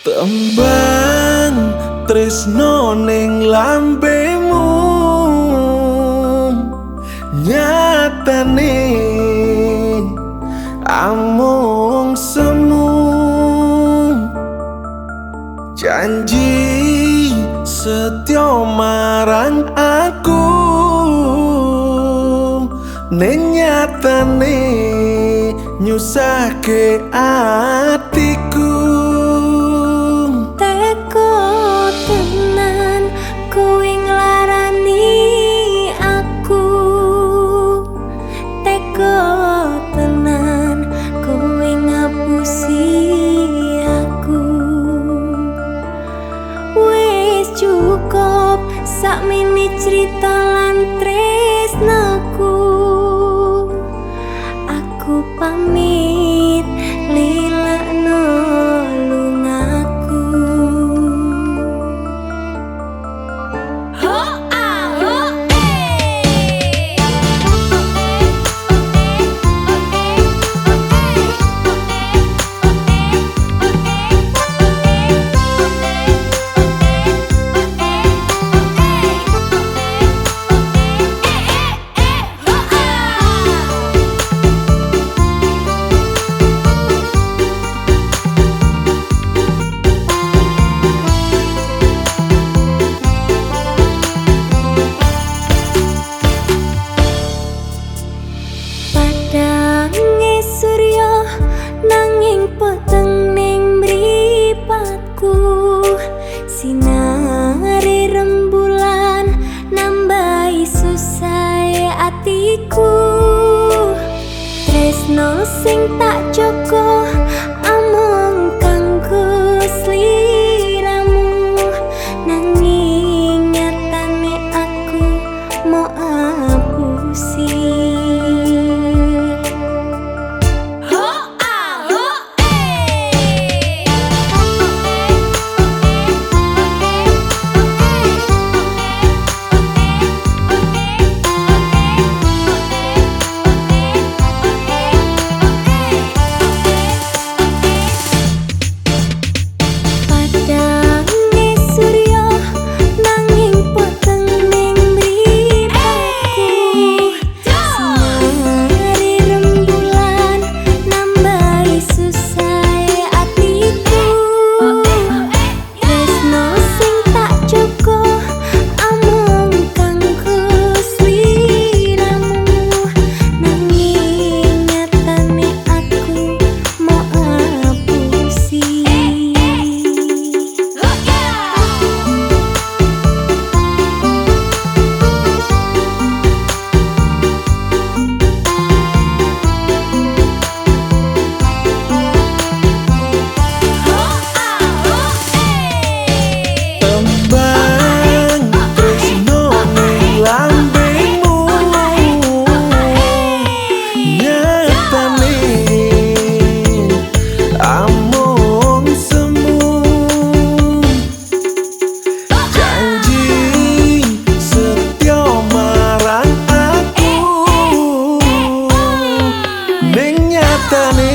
Tembang tresno ning lambemu nyatane amung semu. Janji setyo marang aku. Ning nyatane nyusake ati. pamit sing tak cukup. 때